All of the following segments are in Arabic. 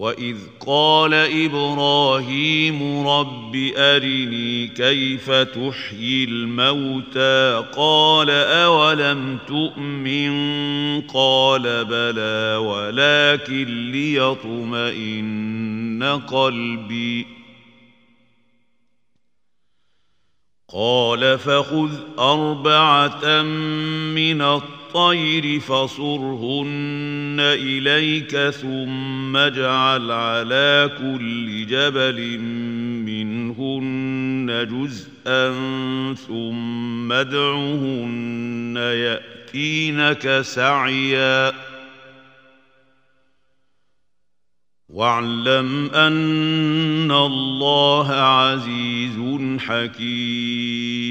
واذ قال إبراهيم رب ارني كيف تحيي الموتى قال اولم تؤمن قال بلى ولكن ليطمئن قلبي قال فخذ أربعة من الطير فصرهن إليك ثم اجعل على كل جبل منهن جزءا ثم ادعهن يأتينك سعيا واعلم أن الله عزيز حكيم.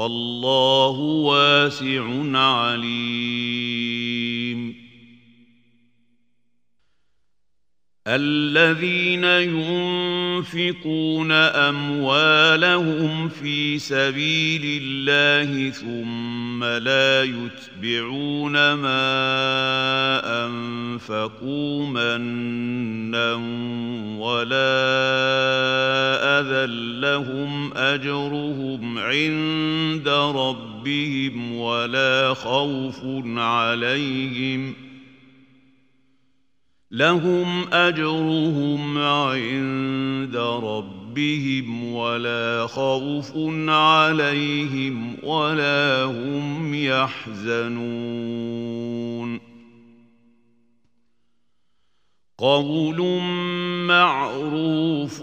والله واسع عليم. الذين ينفقون أموالهم في سبيل الله ثم لا يتبعون ما أنفقوا منا ولا اذى لهم اجرهم عند ربهم ولا خوف عليهم لهم اجرهم عند ربهم ولا خوف عليهم ولا هم يحزنون قول معروف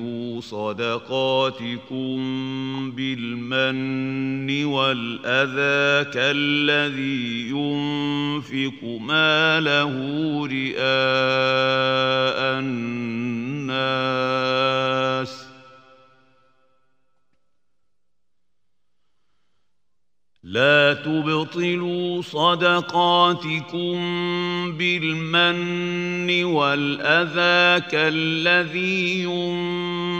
صدقاتكم بالمن والأذى كالذي ينفق ماله رئاء الناس لا تبطلوا صدقاتكم بالمن والأذى كالذي ينفق